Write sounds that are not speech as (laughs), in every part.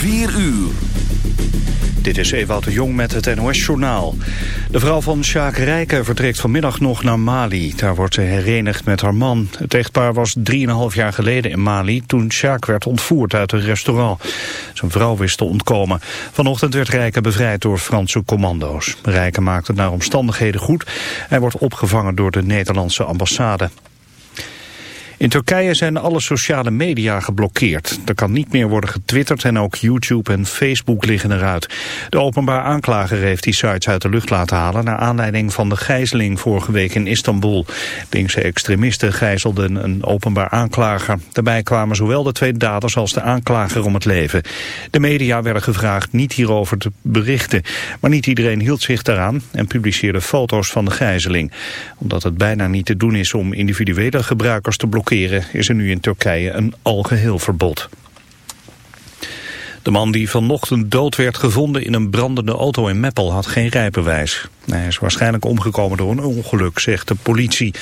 4 uur. Dit is Ewout de Jong met het NOS-journaal. De vrouw van Sjaak Rijken vertrekt vanmiddag nog naar Mali. Daar wordt ze herenigd met haar man. Het echtpaar was 3,5 jaar geleden in Mali... toen Sjaak werd ontvoerd uit een restaurant. Zijn vrouw wist te ontkomen. Vanochtend werd Rijken bevrijd door Franse commando's. Rijken maakt het naar omstandigheden goed. Hij wordt opgevangen door de Nederlandse ambassade. In Turkije zijn alle sociale media geblokkeerd. Er kan niet meer worden getwitterd en ook YouTube en Facebook liggen eruit. De openbaar aanklager heeft die sites uit de lucht laten halen... naar aanleiding van de gijzeling vorige week in Istanbul. Linkse extremisten gijzelden een openbaar aanklager. Daarbij kwamen zowel de twee daders als de aanklager om het leven. De media werden gevraagd niet hierover te berichten. Maar niet iedereen hield zich daaraan en publiceerde foto's van de gijzeling. Omdat het bijna niet te doen is om individuele gebruikers te blokkeren is er nu in Turkije een algeheel verbod. De man die vanochtend dood werd gevonden in een brandende auto in Meppel had geen rijbewijs. Hij is waarschijnlijk omgekomen door een ongeluk, zegt de politie.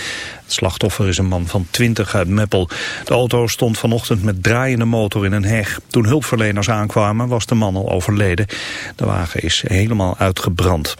Het slachtoffer is een man van 20 uit Meppel. De auto stond vanochtend met draaiende motor in een heg. Toen hulpverleners aankwamen was de man al overleden. De wagen is helemaal uitgebrand.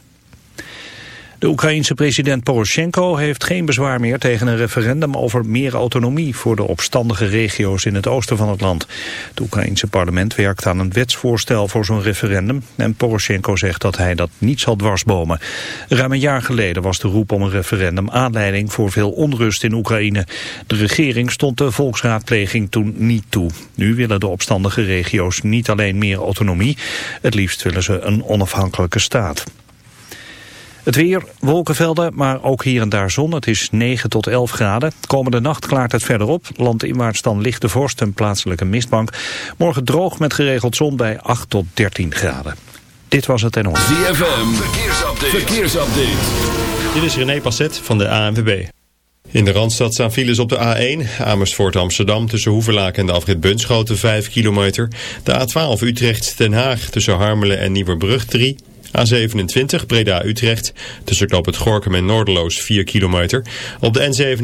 De Oekraïense president Poroshenko heeft geen bezwaar meer tegen een referendum over meer autonomie voor de opstandige regio's in het oosten van het land. Het Oekraïense parlement werkt aan een wetsvoorstel voor zo'n referendum en Poroshenko zegt dat hij dat niet zal dwarsbomen. Ruim een jaar geleden was de roep om een referendum aanleiding voor veel onrust in Oekraïne. De regering stond de volksraadpleging toen niet toe. Nu willen de opstandige regio's niet alleen meer autonomie, het liefst willen ze een onafhankelijke staat. Het weer, wolkenvelden, maar ook hier en daar zon. Het is 9 tot 11 graden. Komende nacht klaart het verder op. Landinwaarts dan lichte vorst en plaatselijke mistbank. Morgen droog met geregeld zon bij 8 tot 13 graden. Dit was het en ons. ZFM, verkeersupdate. verkeersupdate. Dit is René Passet van de ANWB. In de Randstad staan files op de A1, Amersfoort Amsterdam... tussen Hoevelaak en de afrit Bunschoten 5 kilometer. De A12 Utrecht-Den Haag tussen Harmelen en Nieuwerbrug 3... A27 Breda-Utrecht tussen Knoop het Gorkum en Noorderloos 4 kilometer. Op de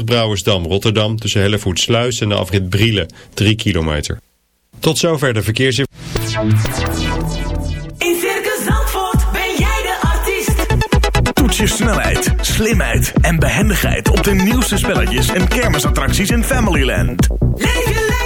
N57 Brouwersdam-Rotterdam tussen Hellevoetsluis en de afrit Brielen 3 kilometer. Tot zover de verkeersinformatie. In Circus Zandvoort ben jij de artiest. Toets je snelheid, slimheid en behendigheid op de nieuwste spelletjes en kermisattracties in Familyland. Leef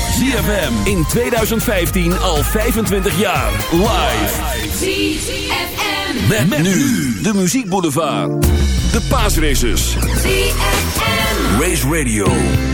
ZFM in 2015 al 25 jaar. Live. ZFM. Met, nu de Muziek Boulevard. De paasraces. ZFM. Race Radio.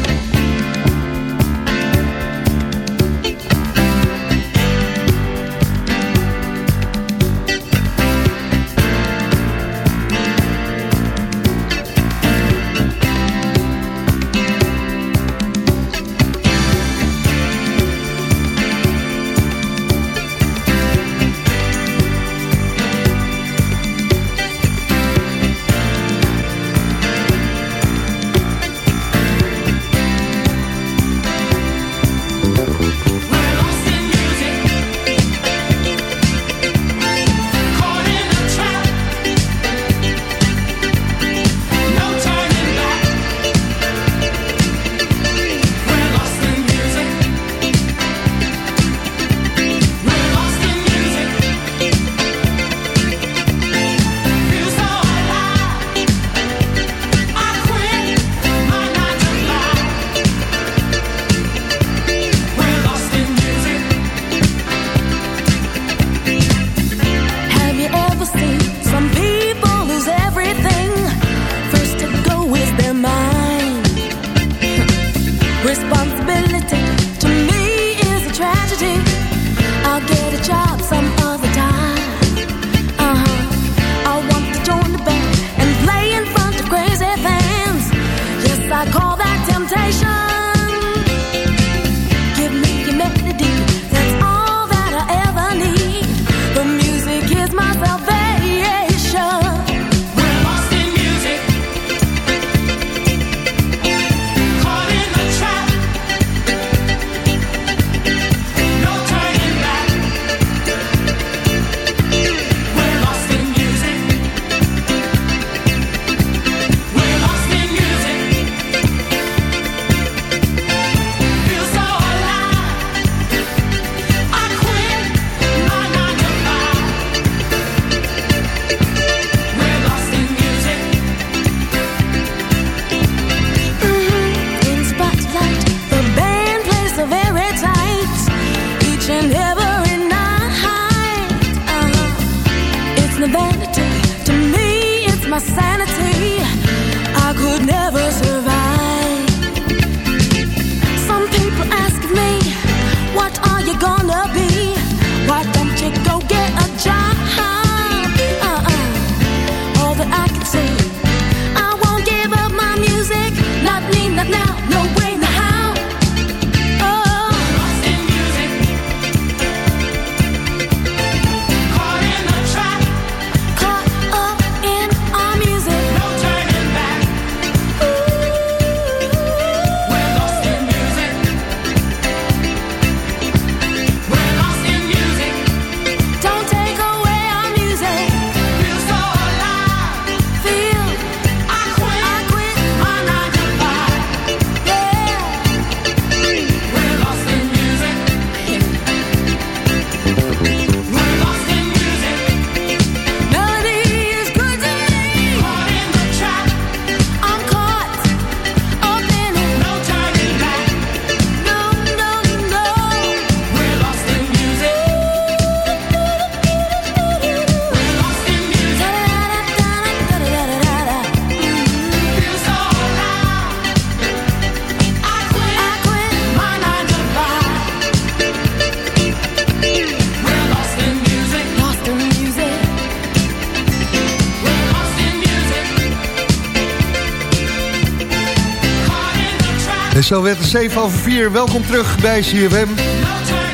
Zo werd het 7 over 4. Welkom terug bij CFM.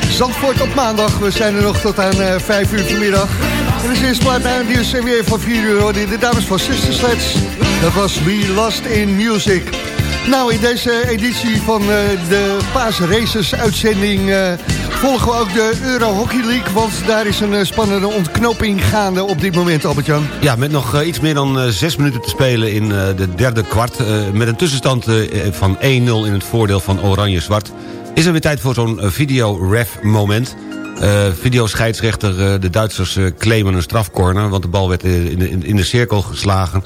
Zandvoort op maandag. We zijn er nog tot aan uh, eh, 5 uur vanmiddag. En is eerst plaat naar het nieuws en weer van 4 uur. De dames van Sister Sledge. Dat was We Lost in Music. Nou, in deze editie van uh, de Paas Races uitzending... Uh, volgen we ook de Euro Hockey League... want daar is een spannende ontknoping gaande op dit moment, Albert-Jan. Ja, met nog iets meer dan zes minuten te spelen in de derde kwart... met een tussenstand van 1-0 in het voordeel van Oranje-Zwart... is er weer tijd voor zo'n video-ref-moment... Videoscheidsrechter, de Duitsers claimen een strafcorner... want de bal werd in de, in de cirkel geslagen.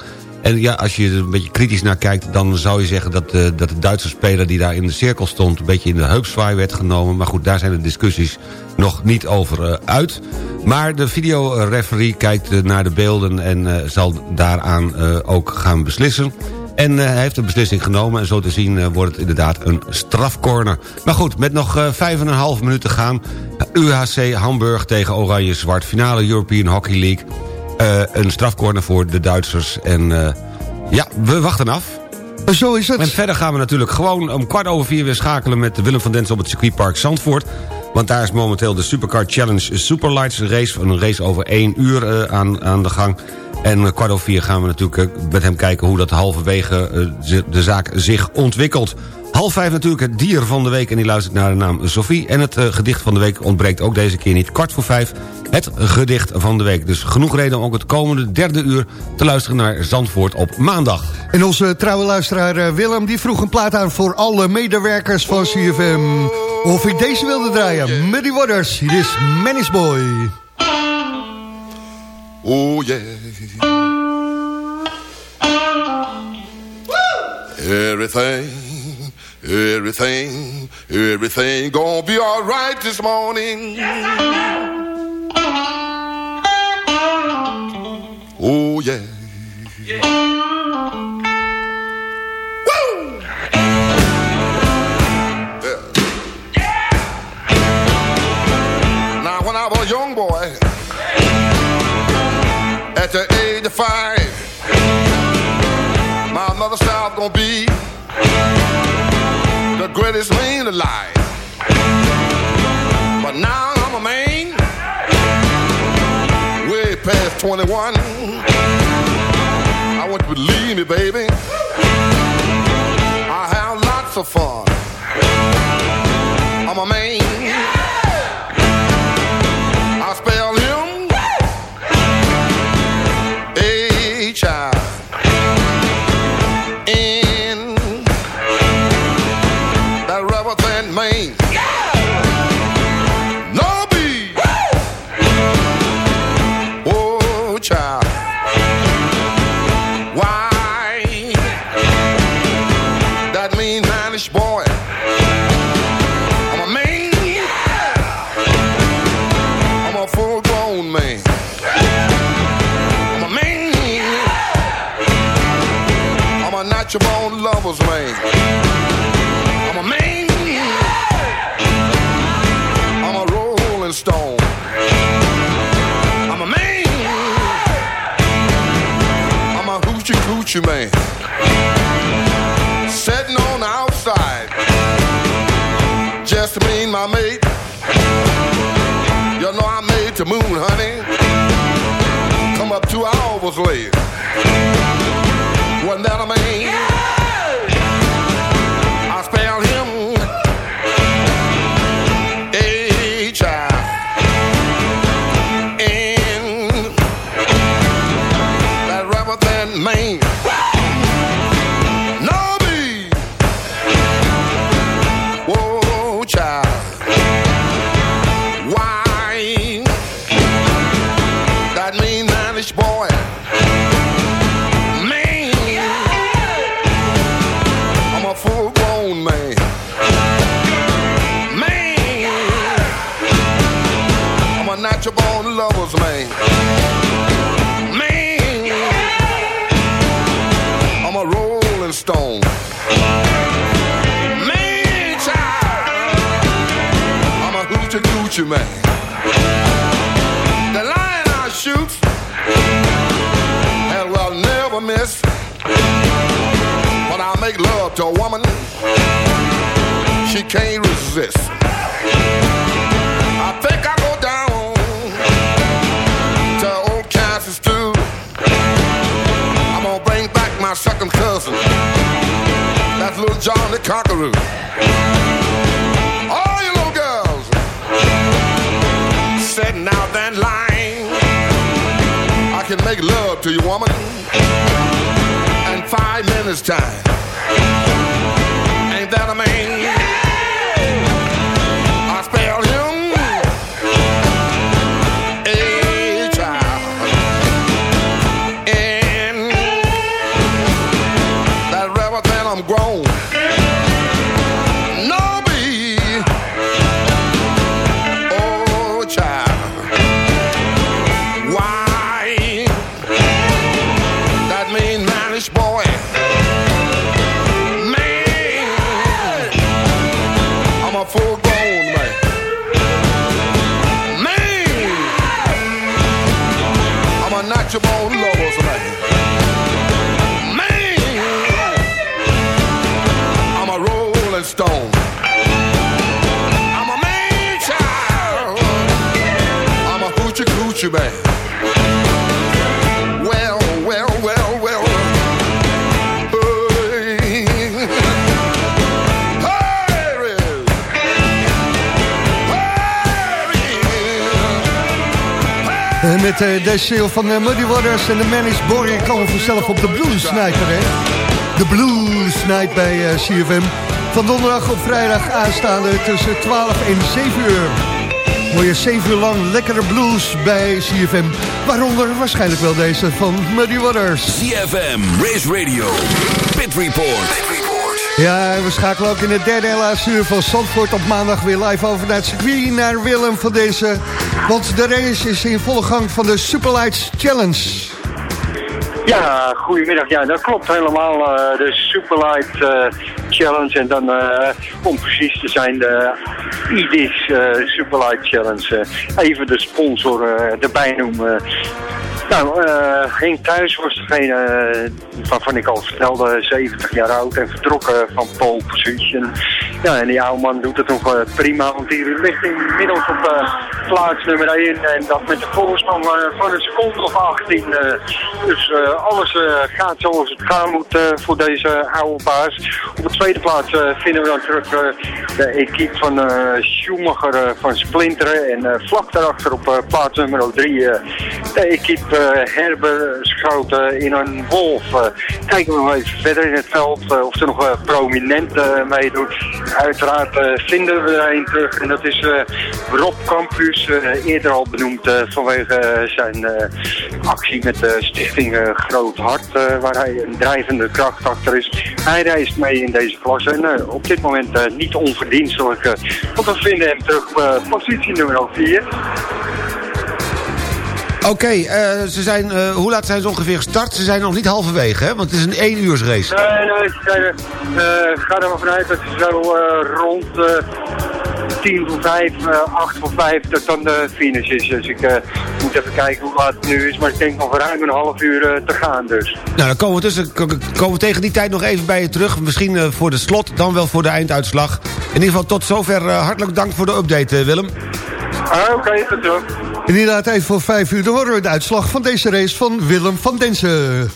En ja, als je er een beetje kritisch naar kijkt... dan zou je zeggen dat, uh, dat de Duitse speler die daar in de cirkel stond... een beetje in de heupzwaai werd genomen. Maar goed, daar zijn de discussies nog niet over uh, uit. Maar de videoreferee kijkt uh, naar de beelden... en zal daaraan ook gaan beslissen. En hij heeft een beslissing genomen. En zo te zien wordt het inderdaad een strafcorner. Maar goed, met nog vijf en een half minuten gaan... UHC Hamburg tegen Oranje-Zwart. Finale European Hockey League... Uh, een strafcorner voor de Duitsers. En uh, ja, we wachten af. Zo is het. En verder gaan we natuurlijk gewoon om kwart over vier weer schakelen... met Willem van Dens op het circuitpark Zandvoort. Want daar is momenteel de Supercar Challenge Superlights race. Een race over één uur uh, aan, aan de gang. En kwart over vier gaan we natuurlijk met hem kijken... hoe dat halverwege de zaak zich ontwikkelt. Half vijf natuurlijk het dier van de week en die luistert naar de naam Sophie. En het uh, gedicht van de week ontbreekt ook deze keer niet. Kwart voor vijf het gedicht van de week. Dus genoeg reden om ook het komende derde uur te luisteren naar Zandvoort op maandag. En onze trouwe luisteraar uh, Willem die vroeg een plaat aan voor alle medewerkers van CFM. Of ik deze wilde draaien. Muddy Waters, hier is Manis Boy. Oh yeah. Everything Everything, everything gonna be alright this morning. Yes, oh yeah. yeah. Now when I was a young boy, at the age of five, 21. I want you to believe me, baby. I have lots of fun. Lover's man. I'm a man. I'm a rolling stone. I'm a man. I'm a hoochie coochie man. Sitting on the outside. Just to mean my mate. You know I made the moon, honey. Come up two hours late. Wasn't that a man? You, man. The lion I shoot, and will never miss. But I make love to a woman, she can't resist. I think I go down to old Kansas. I'm gonna bring back my second cousin. That's little John the Conqueror. Love to you, woman, in five minutes time. Hurry. Hurry. En met eh, deze single van eh, Muddy Waters en de Man is Boring komen we vanzelf op de Blues Sniper, hè? De Blues bij eh, CFM. Van donderdag op vrijdag aanstaande tussen 12 en 7 uur. Hoor je 7 uur lang lekkere blues bij CFM. Waaronder waarschijnlijk wel deze van Muddy Waters. CFM, Race Radio, Pit Report. Ja, en we schakelen ook in het derde laatste uur van Zandvoort op maandag weer live over naar het circuit naar Willem van deze. Want de race is in volle gang van de Superlights Challenge. Ja, goedemiddag. Ja, dat klopt helemaal. eh, de Superlight eh, Challenge. En dan, eh, om precies te zijn, de IDIS Superlight Challenge. Even de sponsor erbij noemen. Nou, Henk Thuis was degene waarvan ik al vertelde, 70 jaar oud en vertrokken van pole position. Ja, en die oude man doet het nog eh, prima, want hij ligt inmiddels op eh, plaats nummer 1 en dat met de voorsprong eh, van een seconde of 18. eh, dus alles gaat zoals het gaan moet voor deze oude baas. Op de tweede plaats vinden we dan terug de equipe van Schumacher van Splinteren en vlak daarachter op plaats nummer 3 eh, de equipe Herber Schouten in een Wolf. Kijken we nog even verder in het veld of er nog prominent meedoet. Uiteraard eh, vinden we er een terug en dat is eh, Rob Campus, eh, eerder al benoemd vanwege zijn actie met de stichting Groot Hart, waar hij een drijvende kracht achter is. Hij reist mee in deze klasse en op dit moment niet onverdienstelijk, want we vinden hem terug positie nummer 4. Oké, eh, ze zijn, eh, hoe laat zijn ze ongeveer gestart? Ze zijn nog niet halverwege, hè? Want het is een 1 uurs race. Nee, nee, ze zijn eh, ga er maar vanuit dat ze zo rond 10 voor 5, eh 8 voor 5, dat dan de finish is. Dus ik eh, moet even kijken hoe laat het nu is, maar ik denk nog ruim een half uur eh, te gaan dus. Nou, dan komen we, tussen, k- k- komen we tegen die tijd nog even bij je terug. Misschien eh, voor de slot, dan wel voor de einduitslag. In ieder geval tot zover hartelijk dank voor de update, Willem. Ah, Oké, tot zo. En inderdaad, even voor 5 uur, dan horen we de uitslag van deze race van Willem van Densen.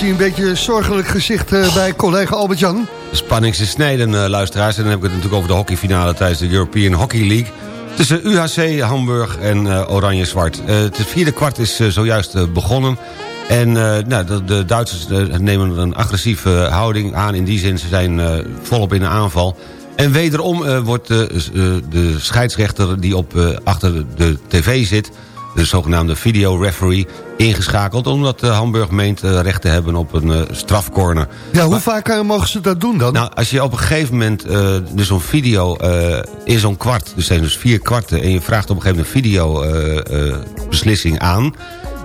Zie een beetje een zorgelijk gezicht uh, bij collega Albert-Jan. Spanning is snijden, uh, luisteraars. En dan heb ik het natuurlijk over de hockeyfinale tijdens de European Hockey League. Tussen UHC, Hamburg en uh, Oranje-Zwart. het vierde kwart is zojuist begonnen. En nou, de, de, Duitsers nemen een agressieve houding aan. In die zin, ze zijn volop in de aanval. En wederom wordt de, de scheidsrechter die op, achter de tv zit de zogenaamde video referee ingeschakeld... omdat uh, Hamburg meent uh, recht te hebben op een uh, strafcorner. Ja, hoe vaak mogen ze dat doen dan? Nou, als je op een gegeven moment dus zo'n video in zo'n kwart... dus zijn dus vier kwarten... en je vraagt op een gegeven moment een videobeslissing aan...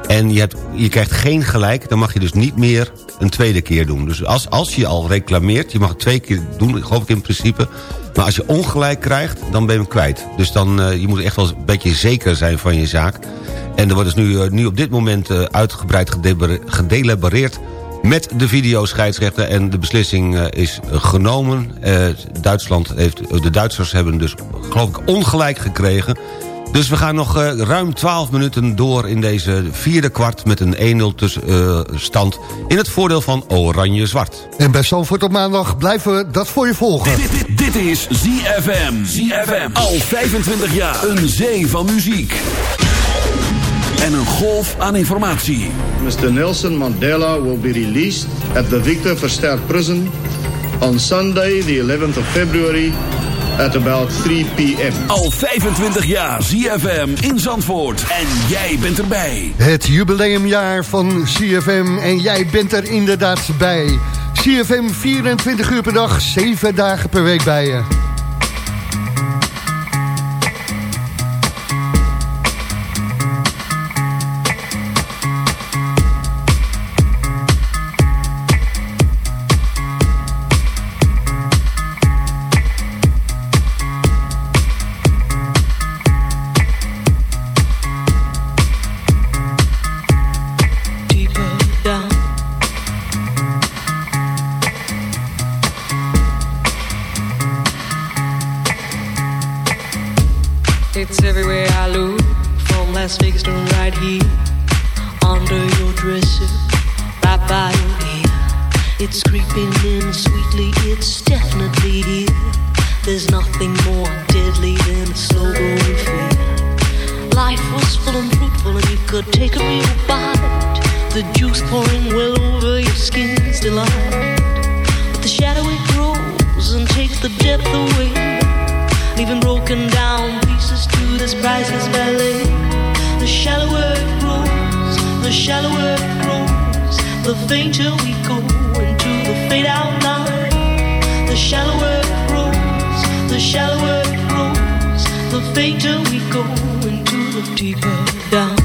en je, hebt, je krijgt geen gelijk... dan mag je dus niet meer een tweede keer doen. Dus als, als je al reclameert, je mag het twee keer doen... geloof ik in principe... Maar als je ongelijk krijgt, dan ben je hem kwijt. Dus dan, uh, je moet echt wel een beetje zeker zijn van je zaak. En er wordt dus nu, uh, nu op dit moment uh, uitgebreid gedelibereerd met de videoscheidsrechter. En de beslissing is genomen. Duitsland heeft, de Duitsers hebben dus, geloof ik, ongelijk gekregen. Dus we gaan nog uh, ruim 12 minuten door in deze vierde kwart... met een 1-0 uh, stand in het voordeel van Oranje-Zwart. En bij Zandvoort op maandag blijven we dat voor je volgen. Dit, dit, dit is ZFM. ZFM. Al 25 jaar. Een zee van muziek. En een golf aan informatie. Mr. Nelson Mandela will be released at the Victor Verster Prison... on Sunday, the 11th of February at about 3 p.m. Al 25 jaar ZFM in Zandvoort. En jij bent erbij. Het jubileumjaar van ZFM. En jij bent er inderdaad bij. ZFM 24 uur per dag, 7 dagen per week bij je. Take a real bite. The juice pouring well over your skin's delight. But the shadow it grows and takes the depth away, leaving broken down pieces to this priceless ballet. The shallower it grows, the shallower it grows, the fainter we go into the fade out line. The shallower it grows, the shallower it grows, the fainter we go into the deeper down.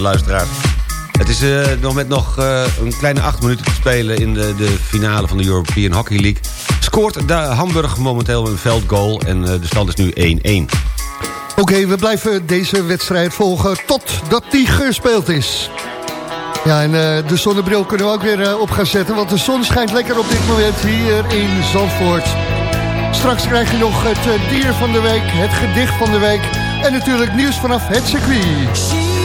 luisteraars. Het is uh, nog met nog uh, een kleine acht minuten te spelen... in de, de finale van de European Hockey League. Scoort de Hamburg momenteel een veldgoal en uh, de stand is nu 1-1. Oké, okay, we blijven deze wedstrijd volgen totdat die gespeeld is. Ja, en uh, de zonnebril kunnen we ook weer uh, op gaan zetten... want de zon schijnt lekker op dit moment hier in Zandvoort. Straks krijg je nog het uh, dier van de week, het gedicht van de week... en natuurlijk nieuws vanaf het circuit.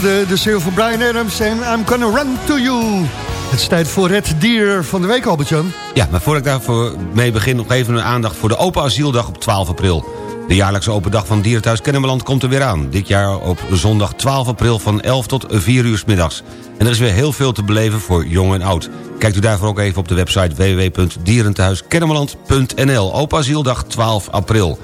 De, de single van Brian Adams en I'm Gonna Run To You. Het is tijd voor het dier van de week, Albert-Jan. Ja, maar voordat ik daarvoor mee begin... nog even een aandacht voor de Open Asieldag op 12 april. De jaarlijkse open dag van Dierenthuis Kennemerland komt er weer aan. Dit jaar op zondag 12 april van 11 tot 4 uur middags. En er is weer heel veel te beleven voor jong en oud. Kijkt u daarvoor ook even op de website www.dierenthuiskennemerland.nl. Open Asieldag 12 april.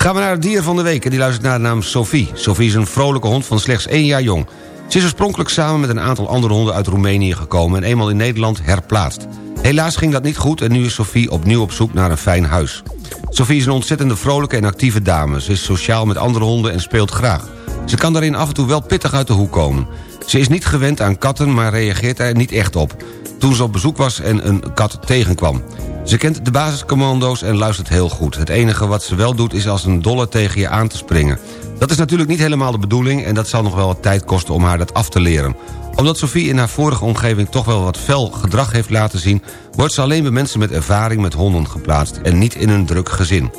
Gaan we naar het dier van de week en die luistert naar de naam Sophie. Sophie is een vrolijke hond van slechts één jaar jong. Ze is oorspronkelijk samen met een aantal andere honden uit Roemenië gekomen... en eenmaal in Nederland herplaatst. Helaas ging dat niet goed en nu is Sophie opnieuw op zoek naar een fijn huis. Sophie is een ontzettende vrolijke en actieve dame. Ze is sociaal met andere honden en speelt graag. Ze kan daarin af en toe wel pittig uit de hoek komen. Ze is niet gewend aan katten, maar reageert er niet echt op. Toen ze op bezoek was en een kat tegenkwam. Ze kent de basiscommando's en luistert heel goed. Het enige wat ze wel doet is als een dolle tegen je aan te springen. Dat is natuurlijk niet helemaal de bedoeling... en dat zal nog wel wat tijd kosten om haar dat af te leren. Omdat Sophie in haar vorige omgeving toch wel wat fel gedrag heeft laten zien... wordt ze alleen bij mensen met ervaring met honden geplaatst... en niet in een druk gezin.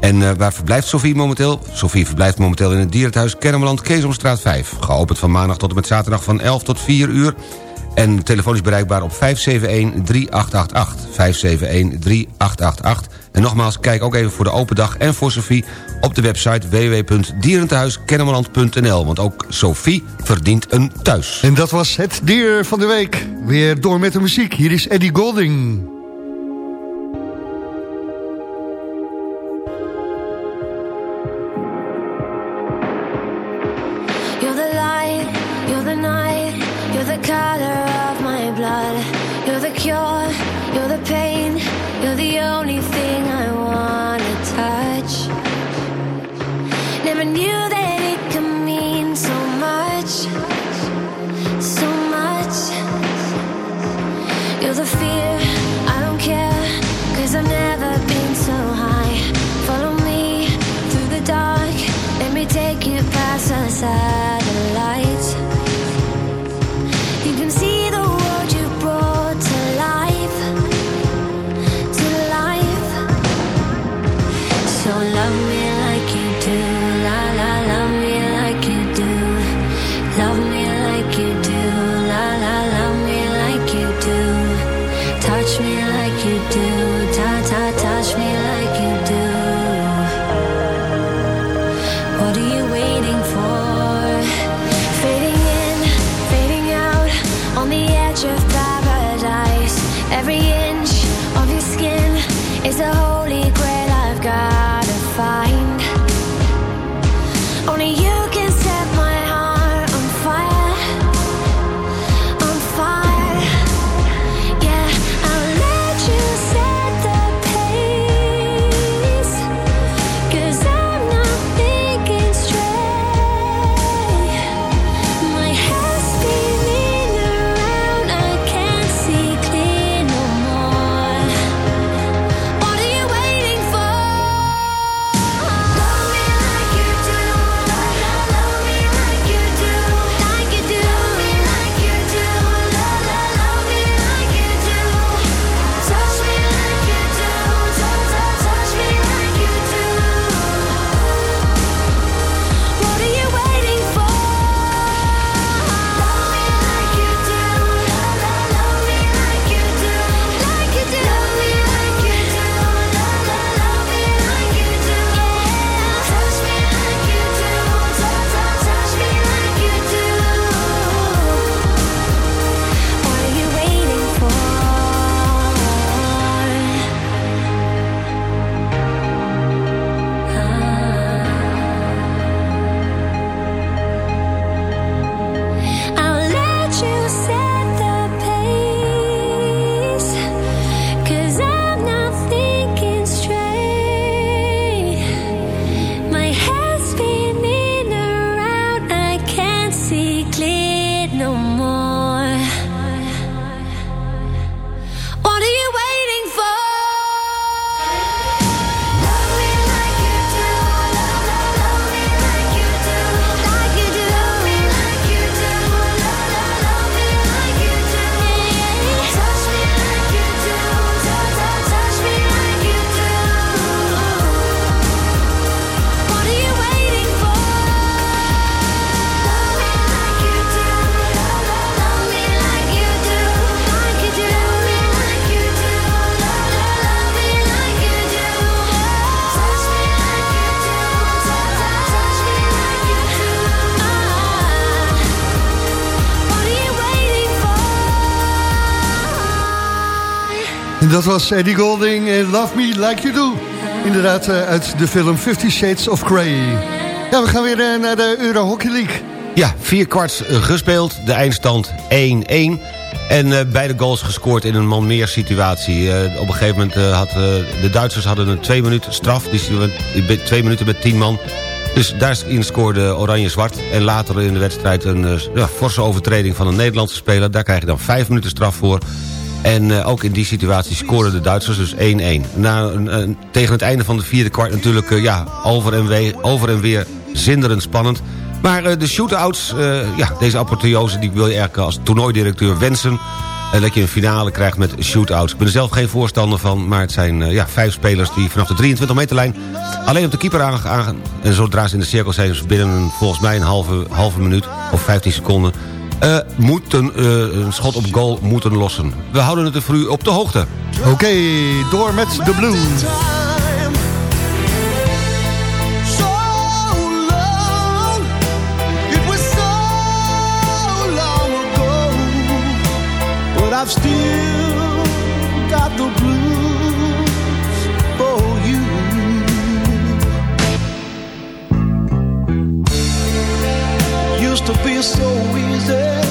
En uh, waar verblijft Sophie momenteel? Sophie verblijft momenteel in het dierenthuis Kennemerland Keesomstraat 5. Geopend van maandag tot en met zaterdag van 11 tot 4 uur. En telefonisch bereikbaar op 571-3888. 571-3888. En nogmaals, kijk ook even voor de open dag en voor Sophie... op de website www.dierentehuiskennemerland.nl. Want ook Sophie verdient een thuis. En dat was het dier van de week. Weer door met de muziek. Hier is Eddie Golding. sunset dat was Eddie Golding en Love Me Like You Do. Inderdaad, eh, uit de film Fifty Shades of Grey. Ja, we gaan weer eh, naar de Euro Hockey League. Ja, vier kwarts eh, gespeeld, de eindstand 1-1. En beide goals gescoord in een man meer situatie. Op een gegeven moment uh, had de Duitsers hadden een twee minuten straf. Die twee minuten met tien man. Dus daarin scoorde Oranje-Zwart. En later in de wedstrijd een forse overtreding van een Nederlandse speler. Daar krijg je dan vijf minuten straf voor. En uh, ook in die situatie scoren de Duitsers dus 1-1. Na, uh, tegen het einde van de vierde kwart natuurlijk uh, ja, over, en we, over en weer zinderend spannend. Maar eh, de shootouts, eh, ja, deze apotheose... die wil je eigenlijk als toernooidirecteur wensen... En dat je een finale krijgt met shootouts. Ik ben er zelf geen voorstander van, maar het zijn eh, ja, vijf spelers... die vanaf de 23 meterlijn alleen op de keeper aangaan. En zodra ze in de cirkel zijn, dus binnen een, volgens mij een halve, halve minuut of 15 seconden... eh, moeten eh, een schot op goal moeten lossen. We houden het er voor u op de hoogte. Oké, door met de blues. I've still so easy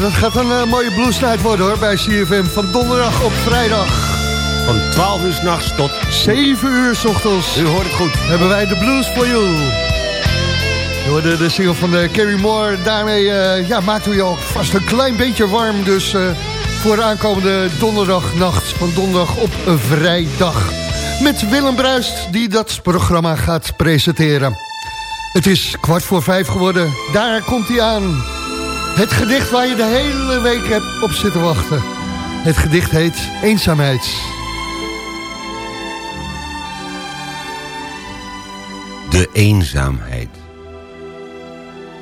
Ja, dat gaat een eh, mooie bluesnight worden hoor, bij CFM. Van donderdag op vrijdag. Van 12 uur s'nachts tot 7 uur s ochtends. U hoort het goed. Hebben wij de blues voor you. hoorde de single van de Carrie Moore. Daarmee uh, ja, maakt u je al vast een klein beetje warm. Dus uh, voor de aankomende donderdagnacht van donderdag op een vrijdag. Met Willem Bruist die dat programma gaat presenteren. Het is kwart voor vijf geworden. Daar komt hij aan. Het gedicht waar je de hele week hebt op zitten wachten. Het gedicht heet Eenzaamheid. De eenzaamheid.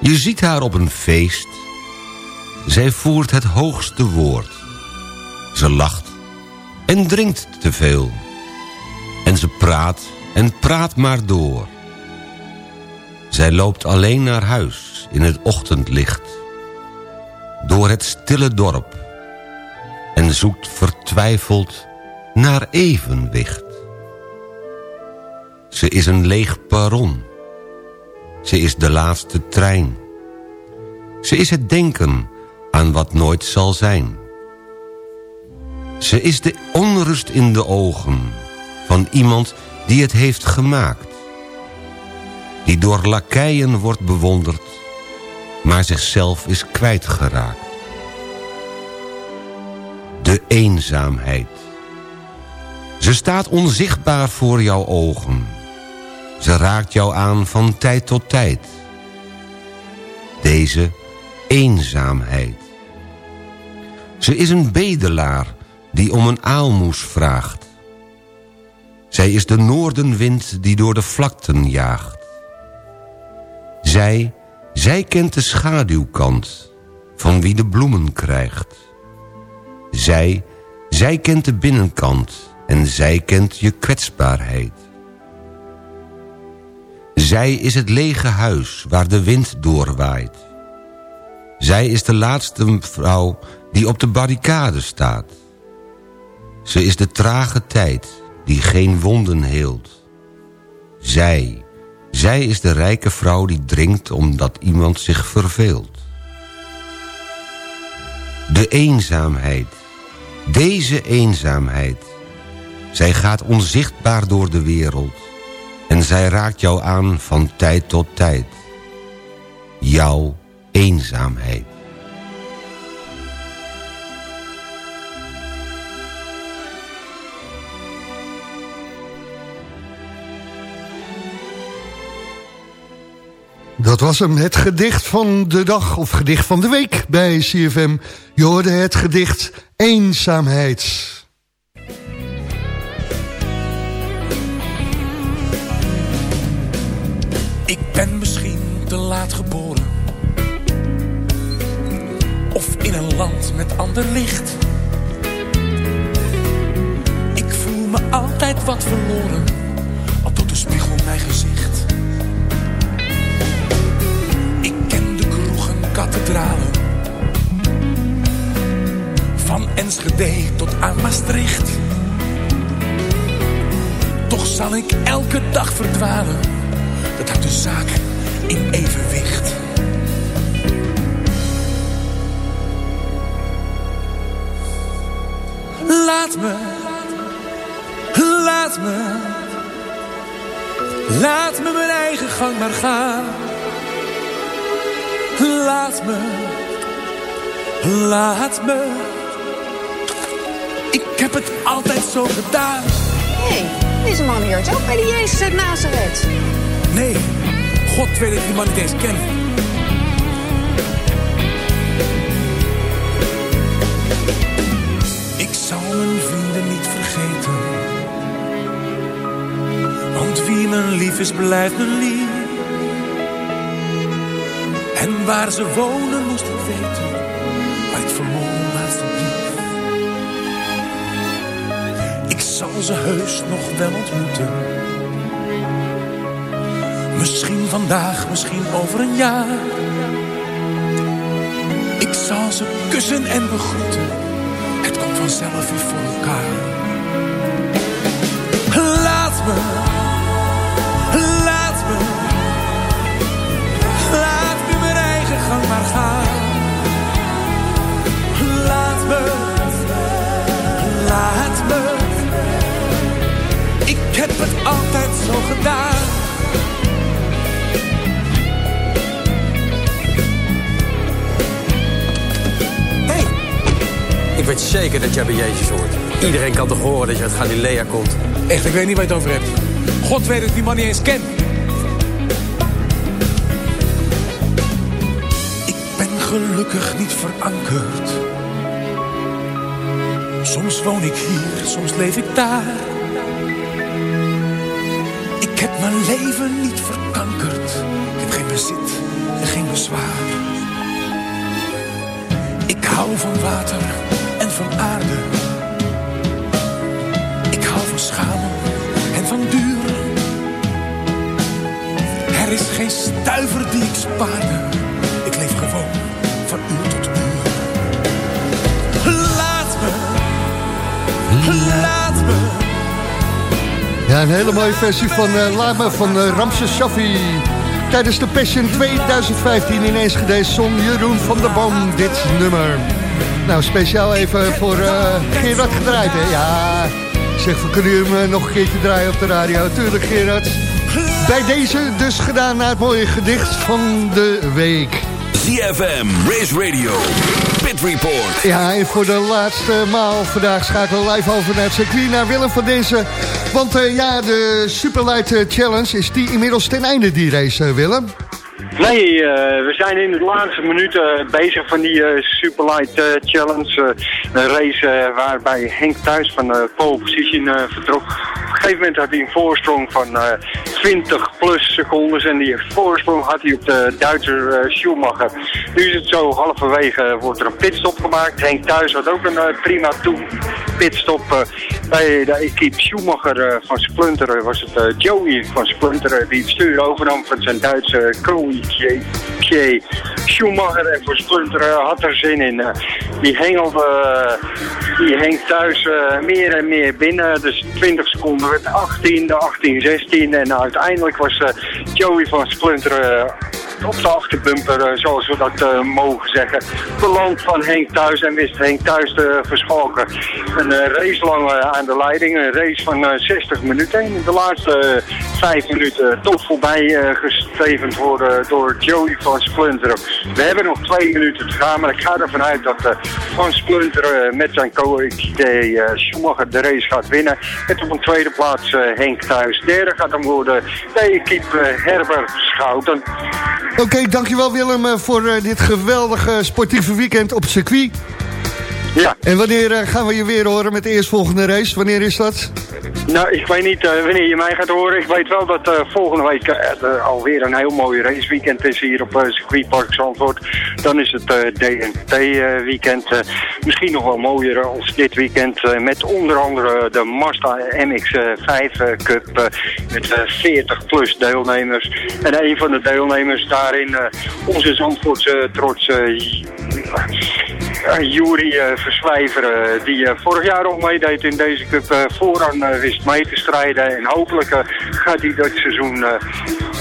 Je ziet haar op een feest. Zij voert het hoogste woord. Ze lacht en drinkt te veel. En ze praat en praat maar door. Zij loopt alleen naar huis in het ochtendlicht. Door het stille dorp. En zoekt vertwijfeld naar evenwicht. Ze is een leeg perron. Ze is de laatste trein. Ze is het denken aan wat nooit zal zijn. Ze is de onrust in de ogen van iemand die het heeft gemaakt. Die door lakeien wordt bewonderd, maar zichzelf is kwijtgeraakt. De eenzaamheid. Ze staat onzichtbaar voor jouw ogen. Ze raakt jou aan van tijd tot tijd. Deze eenzaamheid. Ze is een bedelaar die om een aalmoes vraagt. Zij is de noordenwind die door de vlakten jaagt. Zij, zij kent de schaduwkant van wie de bloemen krijgt. Zij, zij kent de binnenkant en zij kent je kwetsbaarheid. Zij is het lege huis waar de wind doorwaait. Zij is de laatste vrouw die op de barricade staat. Ze is de trage tijd die geen wonden heelt. Zij, zij is de rijke vrouw die drinkt omdat iemand zich verveelt. De eenzaamheid, deze eenzaamheid. Zij gaat onzichtbaar door de wereld en zij raakt jou aan van tijd tot tijd. Jouw eenzaamheid. Dat was hem, het gedicht van de dag of gedicht van de week bij CFM. Je hoorde het gedicht Eenzaamheid. Ik ben misschien te laat geboren. Of in een land met ander licht. Ik voel me altijd wat verloren. Al tot de spiegel mijn gezicht. Kathedralen. Van Enschede tot aan Maastricht. Toch zal ik elke dag verdwalen dat houdt de zaak in evenwicht. Laat me, laat me, laat me mijn eigen gang maar gaan. Laat me, laat me, ik heb het altijd zo gedaan. Hé, hey, deze man hier is ook bij de Jezus uit Nazareth. Nee, God weet dat ik die man niet eens ken. Ik zal mijn vrienden niet vergeten. Want wie mijn lief is, blijft mijn lief. Waar ze wonen moest ik weten. Maar ik laatste brief. Ik zal ze heus nog wel ontmoeten. Misschien vandaag, misschien over een jaar. Ik zal ze kussen en begroeten. Het komt vanzelf weer voor elkaar. Laat me, heb het altijd zo gedaan. Hey, ik weet zeker dat jij bij Jezus hoort. Iedereen kan toch horen dat je uit Galilea komt. Echt, ik weet niet waar je het over hebt. God weet dat ik die man niet eens ken. Ik ben gelukkig niet verankerd. Soms woon ik hier, soms leef ik daar. Mijn leven niet verkankerd. Ik heb geen bezit en geen bezwaar. Ik hou van water en van aarde. Ik hou van schamel en van duur. Er is geen stuiver die ik spaarde. Ja, een hele mooie versie van Laat me van uh, Ramses Shaffi. Tijdens de Passion 2015 in Enschede zong Jeroen van der Boom dit nummer. Nou, speciaal even voor uh, Gerard gedraaid, hè? Ja, zeg, we kunnen hem nog een keertje draaien op de radio. Tuurlijk, Gerard. Bij deze dus gedaan naar het mooie gedicht van de week. ZFM, Race Radio, Pit Report. Ja, en voor de laatste maal vandaag schakelen we live over naar het circuit, naar Willem van Denzen. Want uh, ja, de Superlight Challenge, is die inmiddels ten einde, die race, uh, Willem? Nee, uh, we zijn in de laatste minuten bezig van die Superlight Challenge. een race waarbij Henk Thuis van de pole position vertrok. Gegeven moment had hij een voorsprong van 20 plus secondes. En die voorsprong had hij op de Duitser Schumacher. Nu is het zo, halverwege wordt er een pitstop gemaakt. Henk Thuis had ook een prima toe pitstop. bij de equipe Schumacher van Splinter was het Joey van Splinter die het stuur overnam van zijn Duitse Kroetje. Schumacher en voor Splinter had er zin in. die hengelde, die hengt thuis meer en meer binnen. Dus 20 seconden werd 18, 18, 16. En uiteindelijk was Joey van Splinter op de achterbumper, zoals we dat uh, mogen zeggen, beland van Henk Thuis en wist Henk Thuis te verschalken. Een uh, race lang aan de leiding, een race van 60 minuten. In de laatste vijf minuten toch voorbij gestevend worden door Joey van Splinter. We hebben nog twee minuten te gaan, maar ik ga ervan uit dat Van Splinter met zijn co-equipe Schumacher de race gaat winnen. En op een tweede plaats Henk Thuis. Derde gaat dan worden de equipe Herbert Schouten. Oké, dankjewel Willem voor uh, dit geweldige sportieve weekend op circuit. Ja. En wanneer uh, gaan we je weer horen met de eerstvolgende race? Wanneer is dat? Nou, ik weet niet uh, wanneer je mij gaat horen. Ik weet wel dat uh, volgende week alweer een heel mooi raceweekend is hier op circuitpark Zandvoort. Dan is het DNT-weekend. misschien nog wel mooier als dit weekend. met onder andere de Mazda MX-5 Cup. met 40 plus deelnemers. En een van de deelnemers daarin onze Zandvoortse trots... Jury Verswijveren, die vorig jaar al meedeed in deze cup, vooraan wist mee te strijden. En hopelijk gaat hij dat seizoen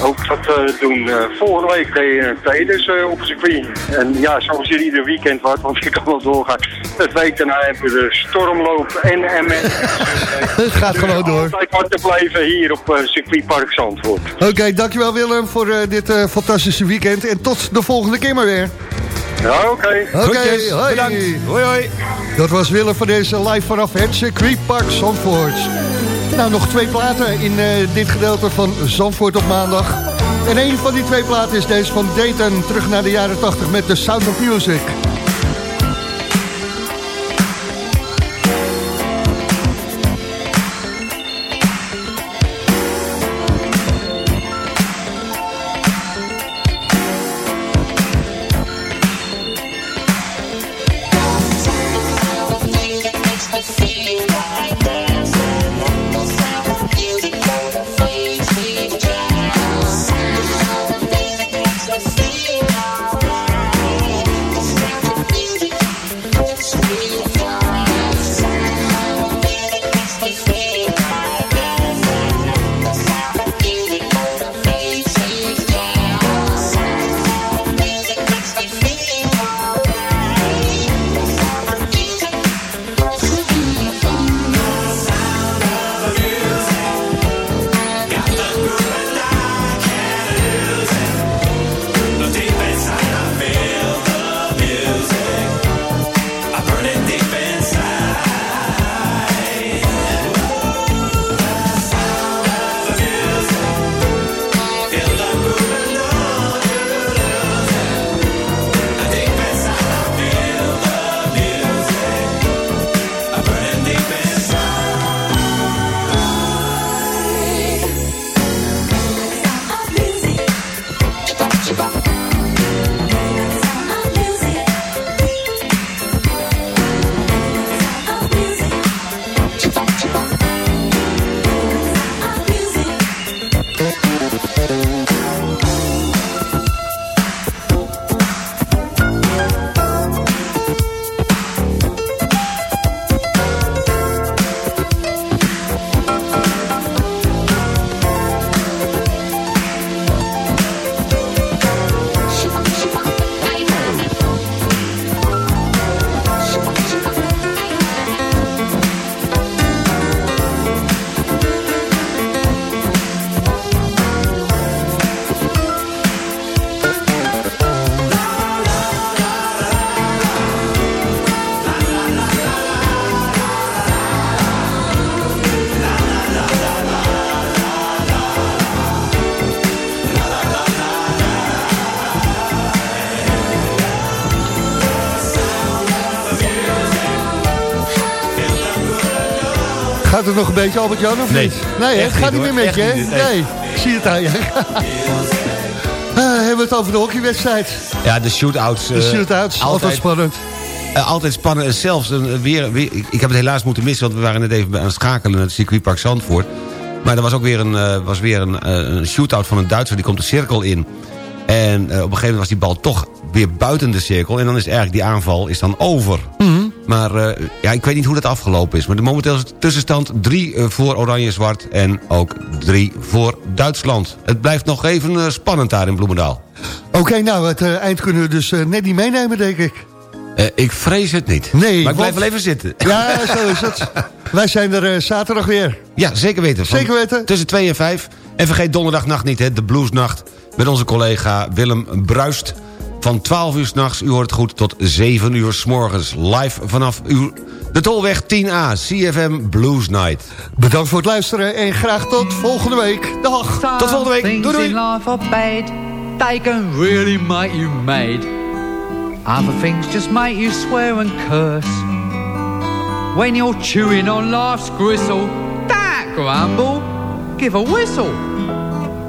ook uh, doen. volgende week DNT dus op circuit. En ja, zoals je ieder weekend wat, want ik kan wel doorgaan. Het week daarna hebben we de stormloop en MS. (laughs) Het gaat gewoon door. Altijd wat te blijven hier op circuitpark Zandvoort. Oké, okay, dankjewel Willem voor dit fantastische weekend. En tot de volgende keer maar weer. Ja, oké. Okay. Oké, okay, hoi. Bedankt. Hoi, hoi. Dat was Willem van deze live vanaf het circuitpark Zandvoort. Nou, nog twee platen in uh, dit gedeelte van Zandvoort op maandag. En een van die twee platen is deze van Dayton, terug naar de jaren 80 met The Sound of Music. Nog een beetje, Albert-Jan, of Nee. niet? Nee, het gaat niet, meer met je, hè? Nee. ik zie het aan je. Eh, (laughs) hebben we het over de hockeywedstrijd. Ja, de shootouts. De eh, shootouts, altijd spannend. Eh, altijd spannend. En zelfs een, weer, weer, ik ik heb het helaas moeten missen... want we waren net even aan het schakelen... naar het circuitpark Zandvoort. Maar er was ook weer een, eh, was weer een, eh, een shootout van een Duitser... die komt de cirkel in. En eh, op een gegeven moment was die bal toch weer buiten de cirkel... en dan is eigenlijk die aanval is dan over. Maar eh, ja, ik weet niet hoe dat afgelopen is. Maar de momenteel is het tussenstand 3 voor Oranje-Zwart... en ook 3 voor Duitsland. Het blijft nog even eh, spannend daar in Bloemendaal. Oké, nou, het eh, eind kunnen we dus eh, net niet meenemen, denk ik. Eh, ik vrees het niet. Nee, maar ik blijf wel even zitten. Ja, zo is het. (laughs) Wij zijn er eh, zaterdag weer. Ja, zeker weten. Zeker weten. Tussen 2 en 5. En vergeet donderdagnacht niet, hè, de bluesnacht... met onze collega Willem Bruist. Van 12 uur s'nachts, u hoort het goed, tot 7 uur s morgens. Live vanaf uw, de Tolweg 10A, CFM Blues Night. Bedankt voor het luisteren en graag tot volgende week. Dag. Tot volgende week. Doei doei. in life are bad. They can really make you mad. Other things just make you swear and curse. When you're chewing on life's gristle, don't grumble, give a whistle.